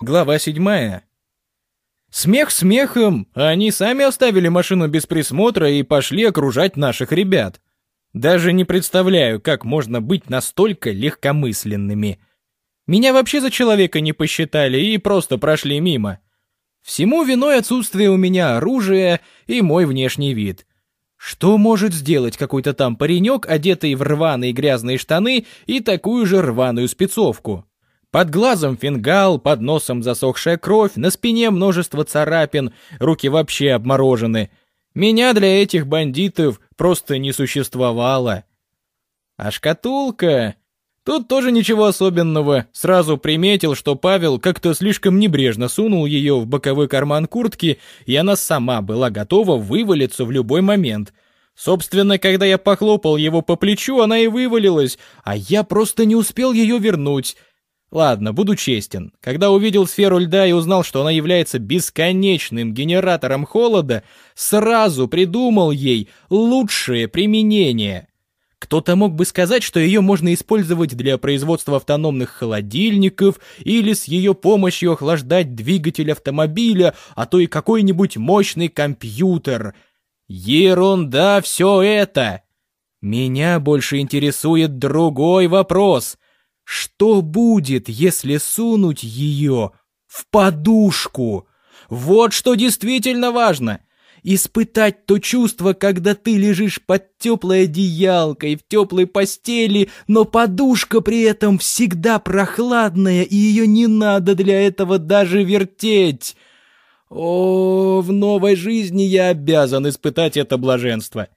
Глава седьмая. Смех смехом, они сами оставили машину без присмотра и пошли окружать наших ребят. Даже не представляю, как можно быть настолько легкомысленными. Меня вообще за человека не посчитали и просто прошли мимо. Всему виной отсутствие у меня оружия и мой внешний вид. Что может сделать какой-то там паренек, одетый в рваные грязные штаны и такую же рваную спецовку? Под глазом фингал, под носом засохшая кровь, на спине множество царапин, руки вообще обморожены. Меня для этих бандитов просто не существовало. А шкатулка... Тут тоже ничего особенного. Сразу приметил, что Павел как-то слишком небрежно сунул ее в боковой карман куртки, и она сама была готова вывалиться в любой момент. Собственно, когда я похлопал его по плечу, она и вывалилась, а я просто не успел ее вернуть. Ладно, буду честен. Когда увидел сферу льда и узнал, что она является бесконечным генератором холода, сразу придумал ей лучшее применение. Кто-то мог бы сказать, что ее можно использовать для производства автономных холодильников или с ее помощью охлаждать двигатель автомобиля, а то и какой-нибудь мощный компьютер. Ерунда все это! Меня больше интересует другой вопрос — что будет, если сунуть ее в подушку? Вот что действительно важно. Испытать то чувство, когда ты лежишь под теплой одеялкой в теплой постели, но подушка при этом всегда прохладная, и ее не надо для этого даже вертеть. О, в новой жизни я обязан испытать это блаженство.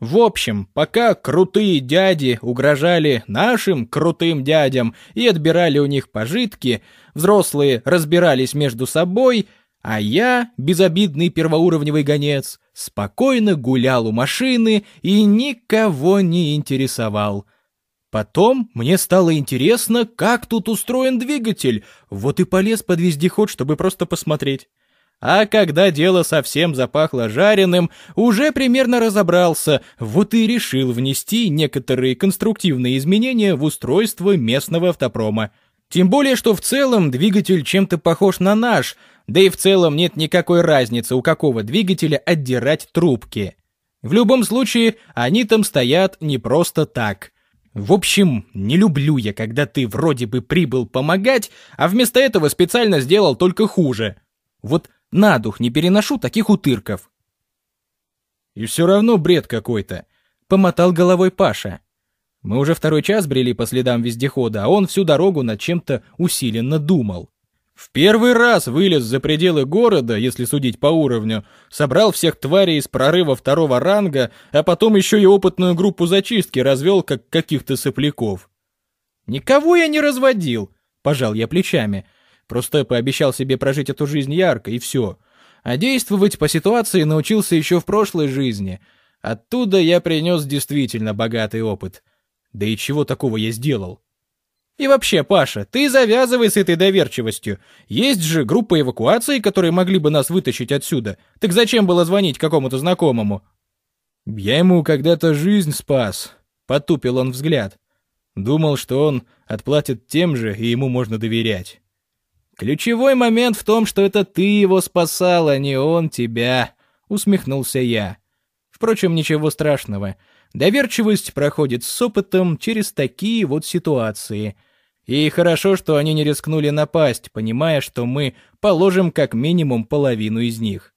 В общем, пока крутые дяди угрожали нашим крутым дядям и отбирали у них пожитки, взрослые разбирались между собой, а я, безобидный первоуровневый гонец, спокойно гулял у машины и никого не интересовал. Потом мне стало интересно, как тут устроен двигатель, вот и полез под вездеход, чтобы просто посмотреть. А когда дело совсем запахло жареным, уже примерно разобрался, вот и решил внести некоторые конструктивные изменения в устройство местного автопрома. Тем более, что в целом двигатель чем-то похож на наш, да и в целом нет никакой разницы, у какого двигателя отдирать трубки. В любом случае, они там стоят не просто так. В общем, не люблю я, когда ты вроде бы прибыл помогать, а вместо этого специально сделал только хуже. Вот на дух не переношу таких утырков. И все равно бред какой-то, помотал головой Паша. Мы уже второй час брели по следам вездехода, а он всю дорогу над чем-то усиленно думал. В первый раз вылез за пределы города, если судить по уровню, собрал всех тварей из прорыва второго ранга, а потом еще и опытную группу зачистки развел, как каких-то сопляков. «Никого я не разводил», — пожал я плечами, — Просто пообещал себе прожить эту жизнь ярко, и все. А действовать по ситуации научился еще в прошлой жизни. Оттуда я принес действительно богатый опыт. Да и чего такого я сделал? И вообще, Паша, ты завязывай с этой доверчивостью. Есть же группа эвакуации, которые могли бы нас вытащить отсюда. Так зачем было звонить какому-то знакомому? Я ему когда-то жизнь спас. Потупил он взгляд. Думал, что он отплатит тем же, и ему можно доверять. «Ключевой момент в том, что это ты его спасал, а не он тебя», — усмехнулся я. Впрочем, ничего страшного. Доверчивость проходит с опытом через такие вот ситуации. И хорошо, что они не рискнули напасть, понимая, что мы положим как минимум половину из них.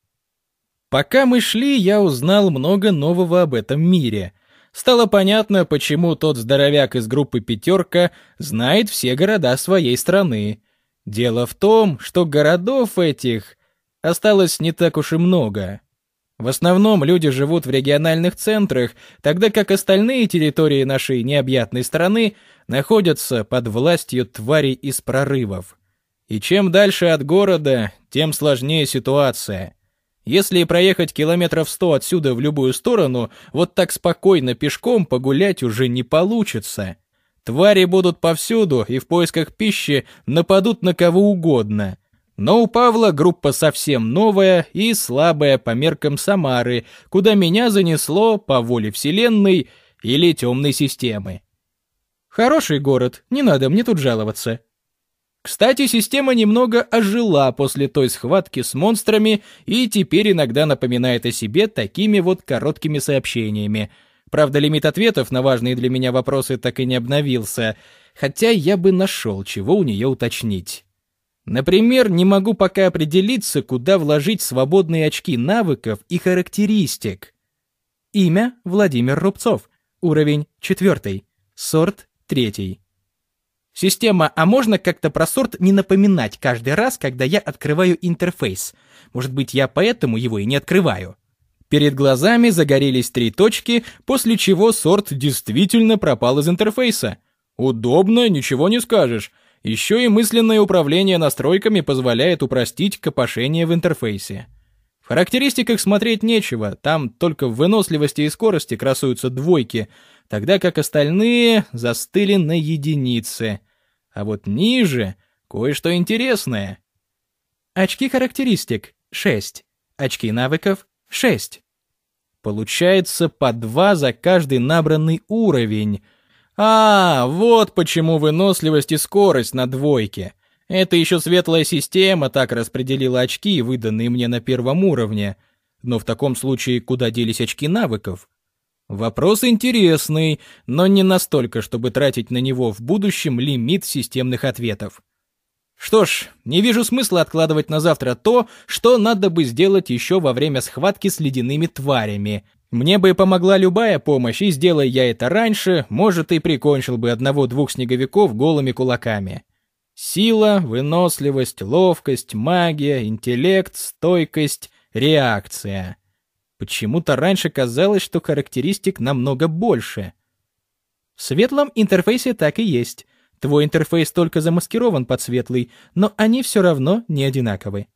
Пока мы шли, я узнал много нового об этом мире. Стало понятно, почему тот здоровяк из группы «Пятерка» знает все города своей страны. Дело в том, что городов этих осталось не так уж и много. В основном люди живут в региональных центрах, тогда как остальные территории нашей необъятной страны находятся под властью тварей из прорывов. И чем дальше от города, тем сложнее ситуация. Если проехать километров сто отсюда в любую сторону, вот так спокойно пешком погулять уже не получится. Твари будут повсюду и в поисках пищи нападут на кого угодно. Но у Павла группа совсем новая и слабая по меркам Самары, куда меня занесло по воле Вселенной или темной системы. Хороший город, не надо мне тут жаловаться. Кстати, система немного ожила после той схватки с монстрами и теперь иногда напоминает о себе такими вот короткими сообщениями. Правда, лимит ответов на важные для меня вопросы так и не обновился, хотя я бы нашел, чего у нее уточнить. Например, не могу пока определиться, куда вложить свободные очки навыков и характеристик. Имя Владимир Рубцов. Уровень 4. Сорт 3. Система, а можно как-то про сорт не напоминать каждый раз, когда я открываю интерфейс? Может быть, я поэтому его и не открываю? Перед глазами загорелись три точки, после чего сорт действительно пропал из интерфейса. Удобно, ничего не скажешь. Еще и мысленное управление настройками позволяет упростить копошение в интерфейсе. В характеристиках смотреть нечего, там только в выносливости и скорости красуются двойки, тогда как остальные застыли на единице. А вот ниже кое-что интересное. Очки характеристик — 6. Очки навыков — 6. Получается по 2 за каждый набранный уровень — а, вот почему выносливость и скорость на двойке. Это еще светлая система так распределила очки, выданные мне на первом уровне. Но в таком случае куда делись очки навыков? Вопрос интересный, но не настолько, чтобы тратить на него в будущем лимит системных ответов. Что ж, не вижу смысла откладывать на завтра то, что надо бы сделать еще во время схватки с ледяными тварями. Мне бы помогла любая помощь, и сделай я это раньше, может, и прикончил бы одного-двух снеговиков голыми кулаками. Сила, выносливость, ловкость, магия, интеллект, стойкость, реакция. Почему-то раньше казалось, что характеристик намного больше. В светлом интерфейсе так и есть. Твой интерфейс только замаскирован под светлый, но они все равно не одинаковы.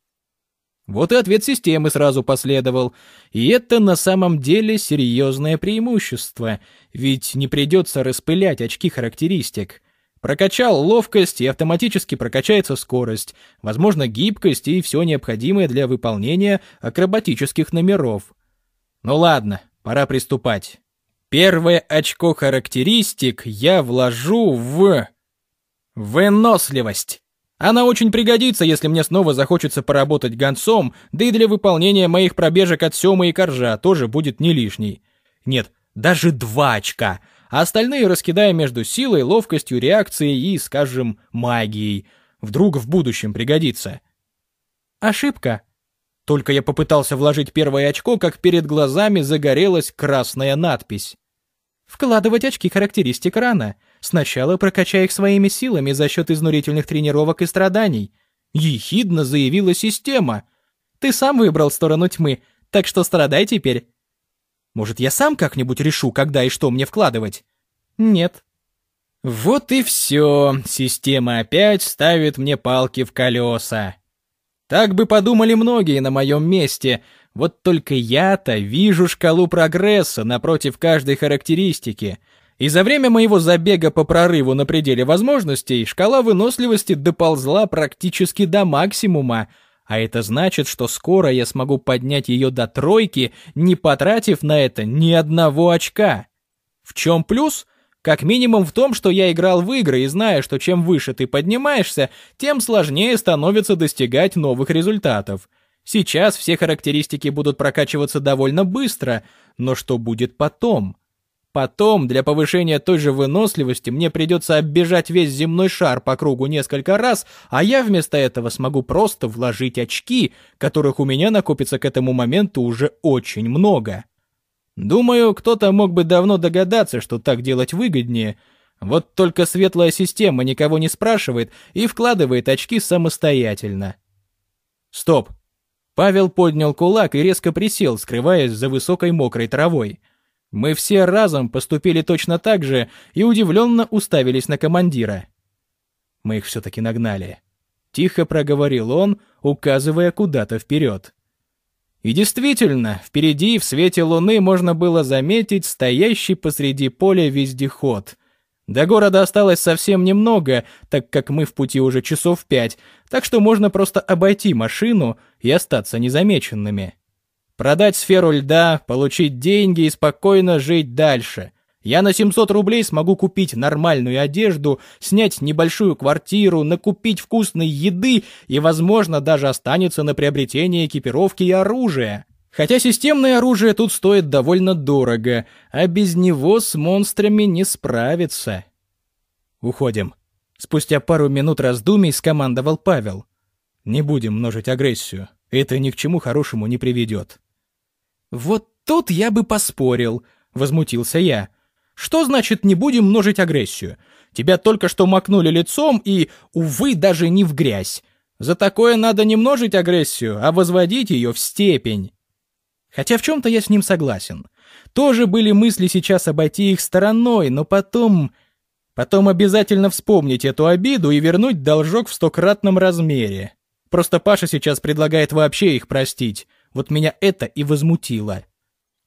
Вот и ответ системы сразу последовал. И это на самом деле серьезное преимущество, ведь не придется распылять очки характеристик. Прокачал ловкость, и автоматически прокачается скорость, возможно, гибкость и все необходимое для выполнения акробатических номеров. Ну ладно, пора приступать. Первое очко характеристик я вложу в... Выносливость. Она очень пригодится, если мне снова захочется поработать гонцом, да и для выполнения моих пробежек от Сёмы и Коржа тоже будет не лишней. Нет, даже два очка, а остальные раскидая между силой, ловкостью, реакцией и, скажем, магией. Вдруг в будущем пригодится. Ошибка. Только я попытался вложить первое очко, как перед глазами загорелась красная надпись. Вкладывать очки характеристик рано. Сначала прокачай их своими силами за счет изнурительных тренировок и страданий. Ехидно заявила система. Ты сам выбрал сторону тьмы, так что страдай теперь. Может, я сам как-нибудь решу, когда и что мне вкладывать? Нет. Вот и все. Система опять ставит мне палки в колеса. Так бы подумали многие на моем месте, вот только я-то вижу шкалу прогресса напротив каждой характеристики. И за время моего забега по прорыву на пределе возможностей шкала выносливости доползла практически до максимума, а это значит, что скоро я смогу поднять ее до тройки, не потратив на это ни одного очка. В чем плюс? Как минимум в том, что я играл в игры и знаю, что чем выше ты поднимаешься, тем сложнее становится достигать новых результатов. Сейчас все характеристики будут прокачиваться довольно быстро, но что будет потом? Потом, для повышения той же выносливости, мне придется оббежать весь земной шар по кругу несколько раз, а я вместо этого смогу просто вложить очки, которых у меня накопится к этому моменту уже очень много. Думаю, кто-то мог бы давно догадаться, что так делать выгоднее. Вот только светлая система никого не спрашивает и вкладывает очки самостоятельно. Стоп. Павел поднял кулак и резко присел, скрываясь за высокой мокрой травой. Мы все разом поступили точно так же и удивленно уставились на командира. Мы их все-таки нагнали. Тихо проговорил он, указывая куда-то вперед. И действительно, впереди в свете луны можно было заметить стоящий посреди поля вездеход — до города осталось совсем немного, так как мы в пути уже часов пять, так что можно просто обойти машину и остаться незамеченными. Продать сферу льда, получить деньги и спокойно жить дальше. Я на 700 рублей смогу купить нормальную одежду, снять небольшую квартиру, накупить вкусной еды и, возможно, даже останется на приобретение экипировки и оружия. Хотя системное оружие тут стоит довольно дорого, а без него с монстрами не справиться. Уходим. Спустя пару минут раздумий скомандовал Павел. Не будем множить агрессию. Это ни к чему хорошему не приведет. Вот тут я бы поспорил, возмутился я. Что значит не будем множить агрессию? Тебя только что макнули лицом и, увы, даже не в грязь. За такое надо не множить агрессию, а возводить ее в степень. Хотя в чем-то я с ним согласен. Тоже были мысли сейчас обойти их стороной, но потом... Потом обязательно вспомнить эту обиду и вернуть должок в стократном размере. Просто Паша сейчас предлагает вообще их простить. Вот меня это и возмутило.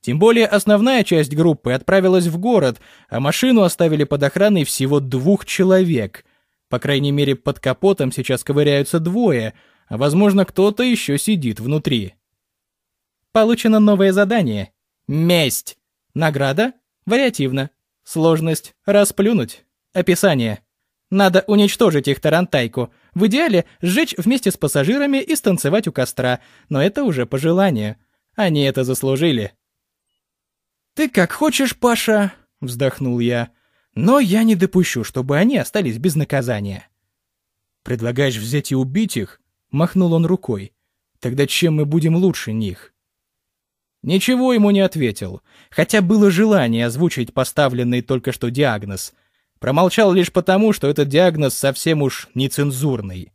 Тем более основная часть группы отправилась в город, а машину оставили под охраной всего двух человек. По крайней мере, под капотом сейчас ковыряются двое, а возможно, кто-то еще сидит внутри. Получено новое задание. Месть. Награда? Вариативно. Сложность. Расплюнуть. Описание. Надо уничтожить их тарантайку. В идеале сжечь вместе с пассажирами и станцевать у костра, но это уже по желанию. Они это заслужили. «Ты как хочешь, Паша», — вздохнул я, — «но я не допущу, чтобы они остались без наказания». «Предлагаешь взять и убить их?» — махнул он рукой. «Тогда чем мы будем лучше них?» Ничего ему не ответил, хотя было желание озвучить поставленный только что диагноз. Промолчал лишь потому, что этот диагноз совсем уж нецензурный.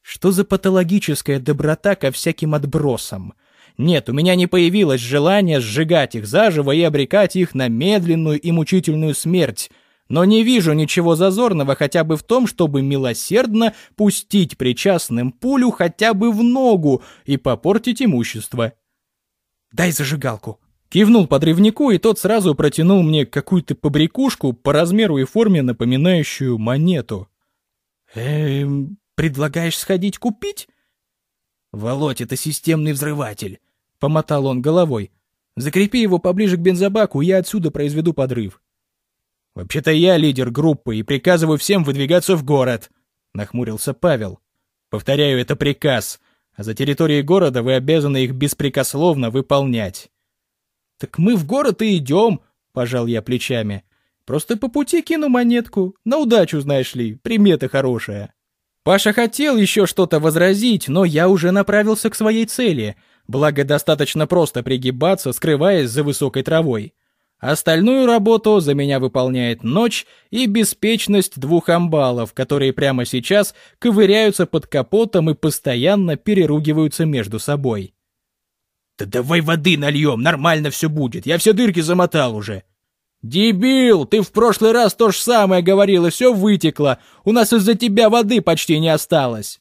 Что за патологическая доброта ко всяким отбросам? Нет, у меня не появилось желания сжигать их заживо и обрекать их на медленную и мучительную смерть. Но не вижу ничего зазорного хотя бы в том, чтобы милосердно пустить причастным пулю хотя бы в ногу и попортить имущество. «Дай зажигалку», Кивнул подрывнику, и тот сразу протянул мне какую-то побрякушку по размеру и форме, напоминающую монету. «Эм, предлагаешь сходить купить?» «Володь, это системный взрыватель. — помотал он головой. «Закрепи его поближе к бензобаку, я отсюда произведу подрыв». «Вообще-то я лидер группы и приказываю всем выдвигаться в город», — нахмурился Павел. «Повторяю, это приказ, а за территорией города вы обязаны их беспрекословно выполнять». «Так мы в город и идем», — пожал я плечами. «Просто по пути кину монетку. На удачу, знаешь ли, примета хорошая». Паша хотел еще что-то возразить, но я уже направился к своей цели — благо достаточно просто пригибаться, скрываясь за высокой травой. Остальную работу за меня выполняет ночь и беспечность двух амбалов, которые прямо сейчас ковыряются под капотом и постоянно переругиваются между собой. «Да давай воды нальем, нормально все будет, я все дырки замотал уже». «Дебил, ты в прошлый раз то же самое говорил, и все вытекло, у нас из-за тебя воды почти не осталось».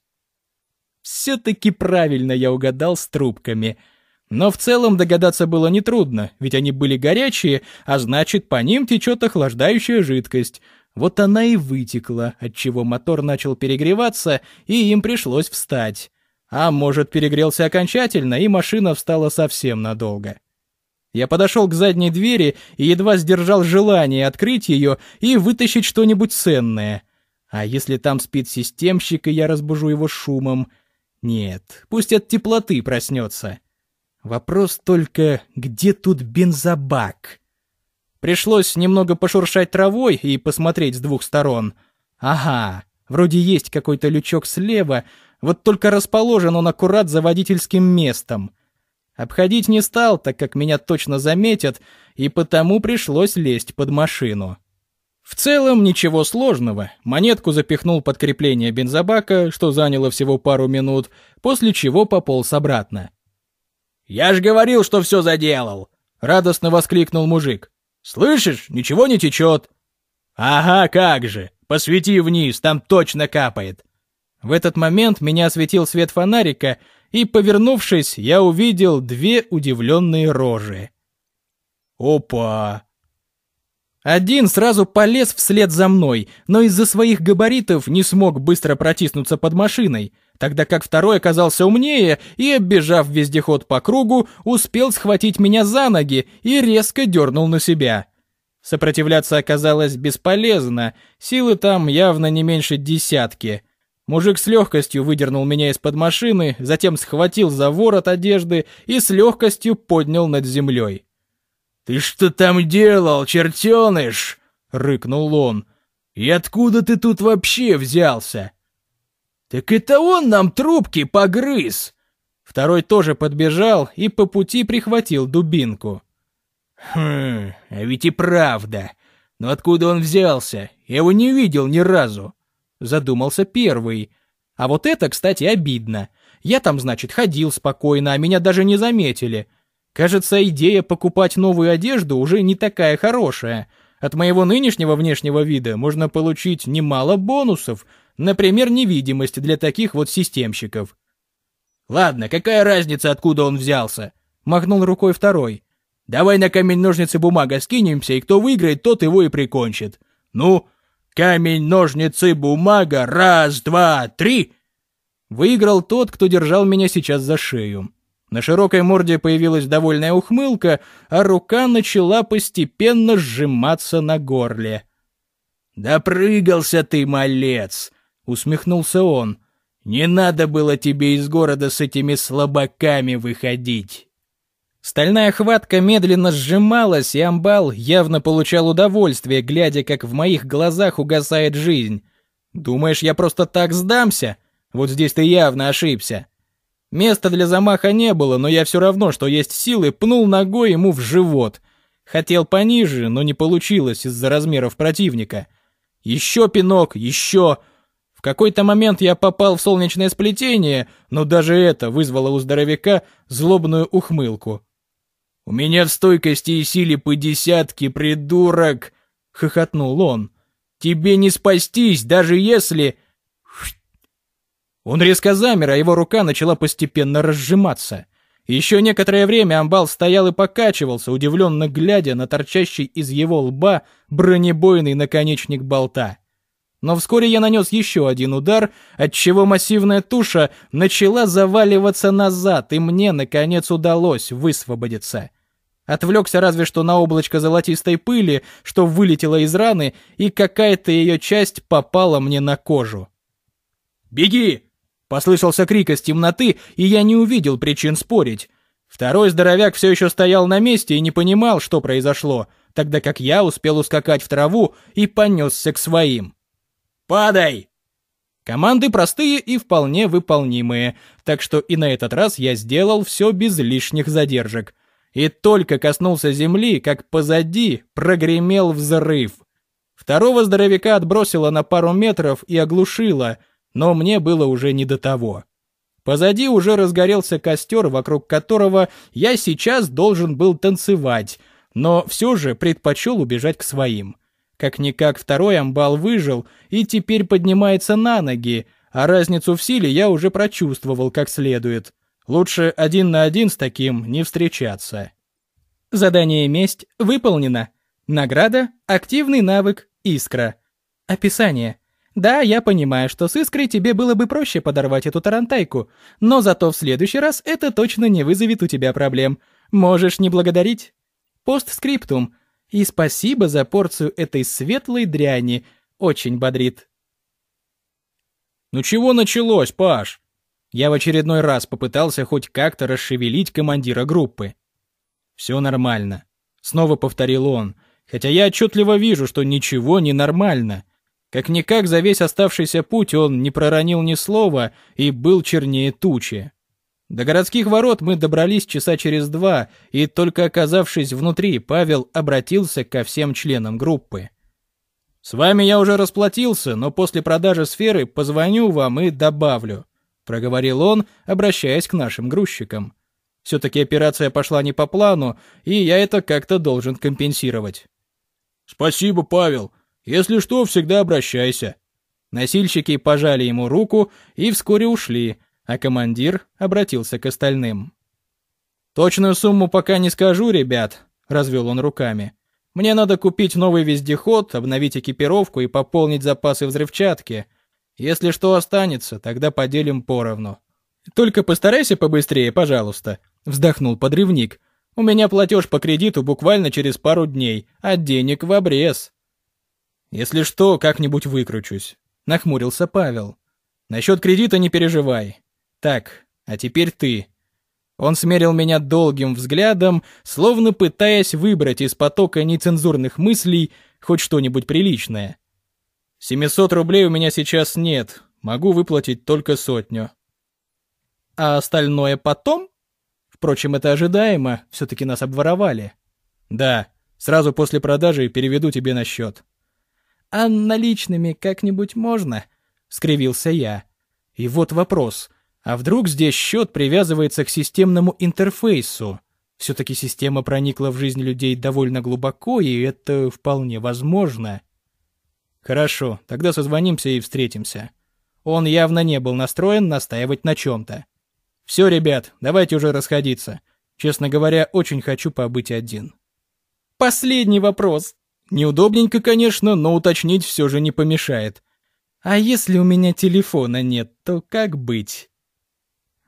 Все-таки правильно я угадал с трубками. Но в целом догадаться было нетрудно, ведь они были горячие, а значит, по ним течет охлаждающая жидкость. Вот она и вытекла, отчего мотор начал перегреваться, и им пришлось встать. А может, перегрелся окончательно, и машина встала совсем надолго. Я подошел к задней двери и едва сдержал желание открыть ее и вытащить что-нибудь ценное. А если там спит системщик, и я разбужу его шумом — нет, пусть от теплоты проснется. Вопрос только, где тут бензобак? Пришлось немного пошуршать травой и посмотреть с двух сторон. Ага, вроде есть какой-то лючок слева, вот только расположен он аккурат за водительским местом. Обходить не стал, так как меня точно заметят, и потому пришлось лезть под машину. В целом ничего сложного. Монетку запихнул под крепление бензобака, что заняло всего пару минут, после чего пополз обратно. «Я ж говорил, что все заделал!» — радостно воскликнул мужик. «Слышишь, ничего не течет!» «Ага, как же! Посвети вниз, там точно капает!» В этот момент меня осветил свет фонарика, и, повернувшись, я увидел две удивленные рожи. «Опа! Один сразу полез вслед за мной, но из-за своих габаритов не смог быстро протиснуться под машиной, тогда как второй оказался умнее и, оббежав вездеход по кругу, успел схватить меня за ноги и резко дернул на себя. Сопротивляться оказалось бесполезно, силы там явно не меньше десятки. Мужик с легкостью выдернул меня из-под машины, затем схватил за ворот одежды и с легкостью поднял над землей. «Ты что там делал, чертеныш?» — рыкнул он. «И откуда ты тут вообще взялся?» «Так это он нам трубки погрыз!» Второй тоже подбежал и по пути прихватил дубинку. «Хм, а ведь и правда. Но откуда он взялся? Я его не видел ни разу». Задумался первый. А вот это, кстати, обидно. Я там, значит, ходил спокойно, а меня даже не заметили. Кажется, идея покупать новую одежду уже не такая хорошая. От моего нынешнего внешнего вида можно получить немало бонусов, например, невидимость для таких вот системщиков. «Ладно, какая разница, откуда он взялся?» — махнул рукой второй. «Давай на камень-ножницы-бумага скинемся, и кто выиграет, тот его и прикончит. Ну, камень-ножницы-бумага, раз, два, три!» Выиграл тот, кто держал меня сейчас за шею. На широкой морде появилась довольная ухмылка, а рука начала постепенно сжиматься на горле. «Допрыгался ты, малец!» — усмехнулся он. Не надо было тебе из города с этими слабаками выходить. Стальная хватка медленно сжималась, и амбал явно получал удовольствие, глядя, как в моих глазах угасает жизнь. Думаешь, я просто так сдамся? Вот здесь ты явно ошибся. Места для замаха не было, но я все равно, что есть силы, пнул ногой ему в живот. Хотел пониже, но не получилось из-за размеров противника. Еще пинок, еще какой-то момент я попал в солнечное сплетение, но даже это вызвало у здоровяка злобную ухмылку. «У меня в стойкости и силе по десятке, придурок!» — хохотнул он. «Тебе не спастись, даже если...» Он резко замер, а его рука начала постепенно разжиматься. Еще некоторое время амбал стоял и покачивался, удивленно глядя на торчащий из его лба бронебойный наконечник болта. Но вскоре я нанес еще один удар, отчего массивная туша начала заваливаться назад, и мне, наконец, удалось высвободиться. Отвлекся разве что на облачко золотистой пыли, что вылетело из раны, и какая-то ее часть попала мне на кожу. «Беги!» — послышался крик из темноты, и я не увидел причин спорить. Второй здоровяк все еще стоял на месте и не понимал, что произошло, тогда как я успел ускакать в траву и понесся к своим. Падай!» Команды простые и вполне выполнимые, так что и на этот раз я сделал все без лишних задержек. И только коснулся земли, как позади прогремел взрыв. Второго здоровяка отбросило на пару метров и оглушило, но мне было уже не до того. Позади уже разгорелся костер, вокруг которого я сейчас должен был танцевать, но все же предпочел убежать к своим. Как-никак второй амбал выжил и теперь поднимается на ноги, а разницу в силе я уже прочувствовал как следует. Лучше один на один с таким не встречаться. Задание «Месть» выполнено. Награда – активный навык «Искра». Описание. Да, я понимаю, что с искрой тебе было бы проще подорвать эту тарантайку, но зато в следующий раз это точно не вызовет у тебя проблем. Можешь не благодарить. Постскриптум – и спасибо за порцию этой светлой дряни. Очень бодрит. «Ну чего началось, Паш?» Я в очередной раз попытался хоть как-то расшевелить командира группы. «Все нормально», — снова повторил он, хотя я отчетливо вижу, что ничего не нормально. Как-никак за весь оставшийся путь он не проронил ни слова и был чернее тучи. До городских ворот мы добрались часа через два, и только оказавшись внутри, Павел обратился ко всем членам группы. «С вами я уже расплатился, но после продажи сферы позвоню вам и добавлю», — проговорил он, обращаясь к нашим грузчикам. «Все-таки операция пошла не по плану, и я это как-то должен компенсировать». «Спасибо, Павел. Если что, всегда обращайся». Носильщики пожали ему руку и вскоре ушли, а командир обратился к остальным. «Точную сумму пока не скажу, ребят», — развел он руками. «Мне надо купить новый вездеход, обновить экипировку и пополнить запасы взрывчатки. Если что останется, тогда поделим поровну». «Только постарайся побыстрее, пожалуйста», — вздохнул подрывник. У меня платеж по кредиту буквально через пару дней, а денег в обрез. Если что, как-нибудь выкручусь. Нахмурился Павел. Насчет кредита не переживай. Так, а теперь ты. Он смерил меня долгим взглядом, словно пытаясь выбрать из потока нецензурных мыслей хоть что-нибудь приличное. «Семисот рублей у меня сейчас нет, могу выплатить только сотню». «А остальное потом?» Впрочем, это ожидаемо, все-таки нас обворовали. «Да, сразу после продажи переведу тебе на счет». «А наличными как-нибудь можно?» — скривился я. «И вот вопрос. А вдруг здесь счет привязывается к системному интерфейсу? Все-таки система проникла в жизнь людей довольно глубоко, и это вполне возможно. Хорошо, тогда созвонимся и встретимся. Он явно не был настроен настаивать на чем-то. Все, ребят, давайте уже расходиться. Честно говоря, очень хочу побыть один. Последний вопрос. Неудобненько, конечно, но уточнить все же не помешает. А если у меня телефона нет, то как быть?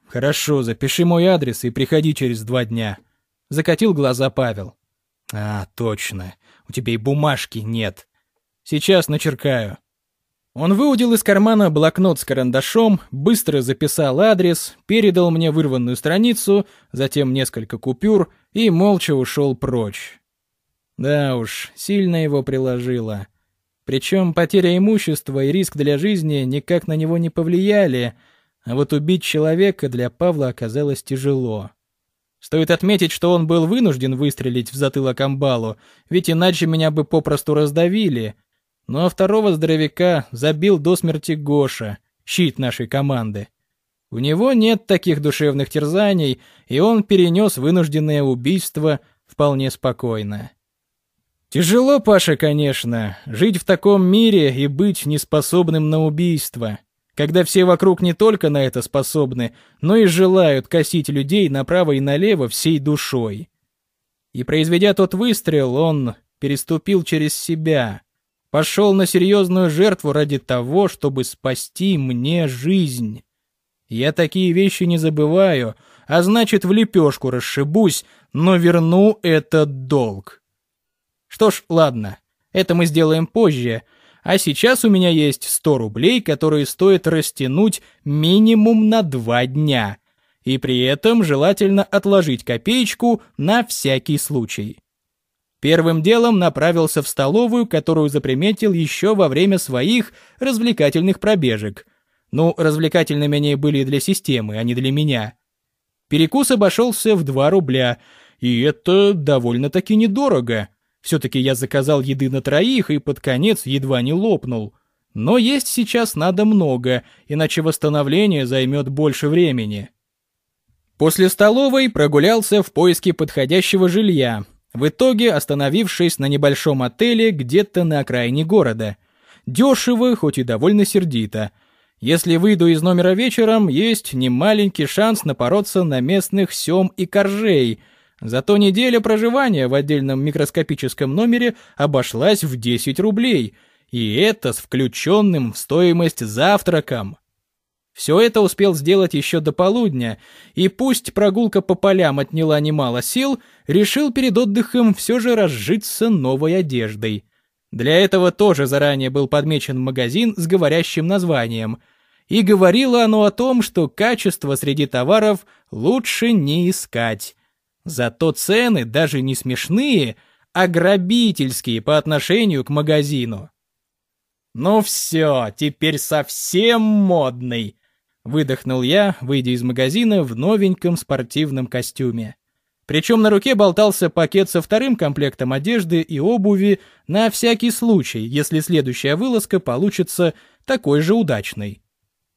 «Хорошо, запиши мой адрес и приходи через два дня», — закатил глаза Павел. «А, точно, у тебя и бумажки нет. Сейчас начеркаю». Он выудил из кармана блокнот с карандашом, быстро записал адрес, передал мне вырванную страницу, затем несколько купюр и молча ушел прочь. Да уж, сильно его приложило. Причем потеря имущества и риск для жизни никак на него не повлияли — а вот убить человека для Павла оказалось тяжело. Стоит отметить, что он был вынужден выстрелить в затылок амбалу, ведь иначе меня бы попросту раздавили. Ну а второго здоровяка забил до смерти Гоша, щит нашей команды. У него нет таких душевных терзаний, и он перенес вынужденное убийство вполне спокойно. Тяжело, Паша, конечно, жить в таком мире и быть неспособным на убийство когда все вокруг не только на это способны, но и желают косить людей направо и налево всей душой. И произведя тот выстрел, он переступил через себя, пошел на серьезную жертву ради того, чтобы спасти мне жизнь. Я такие вещи не забываю, а значит в лепешку расшибусь, но верну этот долг. Что ж, ладно, это мы сделаем позже, — а сейчас у меня есть 100 рублей, которые стоит растянуть минимум на 2 дня. И при этом желательно отложить копеечку на всякий случай. Первым делом направился в столовую, которую заприметил еще во время своих развлекательных пробежек. Ну, развлекательными они были для системы, а не для меня. Перекус обошелся в 2 рубля, и это довольно-таки недорого. Все-таки я заказал еды на троих и под конец едва не лопнул. Но есть сейчас надо много, иначе восстановление займет больше времени. После столовой прогулялся в поиске подходящего жилья, в итоге остановившись на небольшом отеле где-то на окраине города. Дешево, хоть и довольно сердито. Если выйду из номера вечером, есть немаленький шанс напороться на местных сем и коржей — Зато неделя проживания в отдельном микроскопическом номере обошлась в 10 рублей, и это с включенным в стоимость завтраком. Все это успел сделать еще до полудня, и пусть прогулка по полям отняла немало сил, решил перед отдыхом все же разжиться новой одеждой. Для этого тоже заранее был подмечен магазин с говорящим названием. И говорило оно о том, что качество среди товаров лучше не искать. Зато цены даже не смешные, а грабительские по отношению к магазину. «Ну все, теперь совсем модный!» Выдохнул я, выйдя из магазина в новеньком спортивном костюме. Причем на руке болтался пакет со вторым комплектом одежды и обуви на всякий случай, если следующая вылазка получится такой же удачной.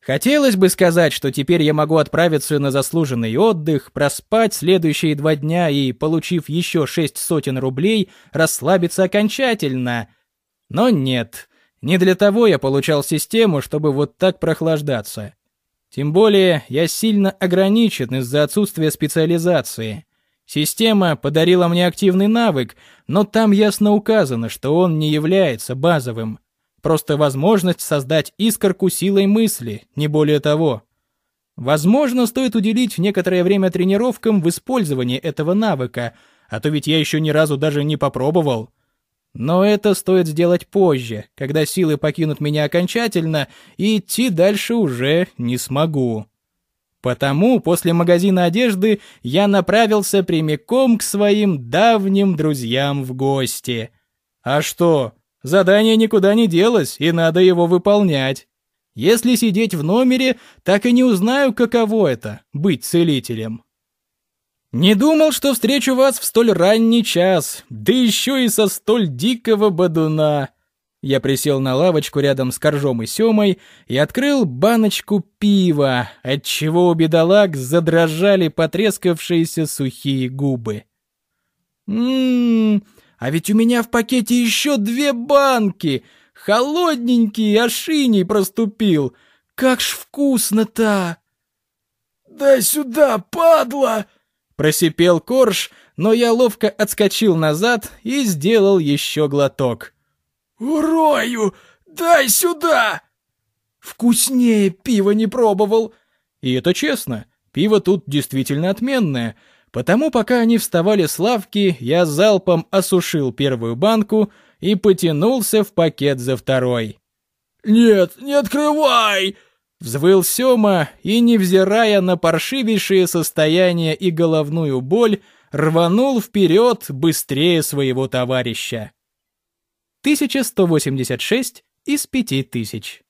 Хотелось бы сказать, что теперь я могу отправиться на заслуженный отдых, проспать следующие два дня и, получив еще шесть сотен рублей, расслабиться окончательно. Но нет, не для того я получал систему, чтобы вот так прохлаждаться. Тем более я сильно ограничен из-за отсутствия специализации. Система подарила мне активный навык, но там ясно указано, что он не является базовым. Просто возможность создать искорку силой мысли, не более того. Возможно, стоит уделить некоторое время тренировкам в использовании этого навыка, а то ведь я еще ни разу даже не попробовал. Но это стоит сделать позже, когда силы покинут меня окончательно, и идти дальше уже не смогу. Потому после магазина одежды я направился прямиком к своим давним друзьям в гости. А что, задание никуда не делось, и надо его выполнять. Если сидеть в номере, так и не узнаю, каково это — быть целителем. Не думал, что встречу вас в столь ранний час, да еще и со столь дикого бодуна. Я присел на лавочку рядом с Коржом и Семой и открыл баночку пива, отчего у бедолаг задрожали потрескавшиеся сухие губы. «Ммм, а ведь у меня в пакете еще две банки! Холодненький, ошиней проступил! Как ж вкусно-то!» «Дай сюда, падла!» Просипел корж, но я ловко отскочил назад и сделал еще глоток. «Урою! Дай сюда!» Вкуснее пива не пробовал. И это честно, пиво тут действительно отменное. Потому пока они вставали с лавки, я залпом осушил первую банку и потянулся в пакет за второй. «Нет, не открывай!» Взвыл Сёма и, невзирая на паршивейшее состояние и головную боль, рванул вперед быстрее своего товарища. 1186 из 5000.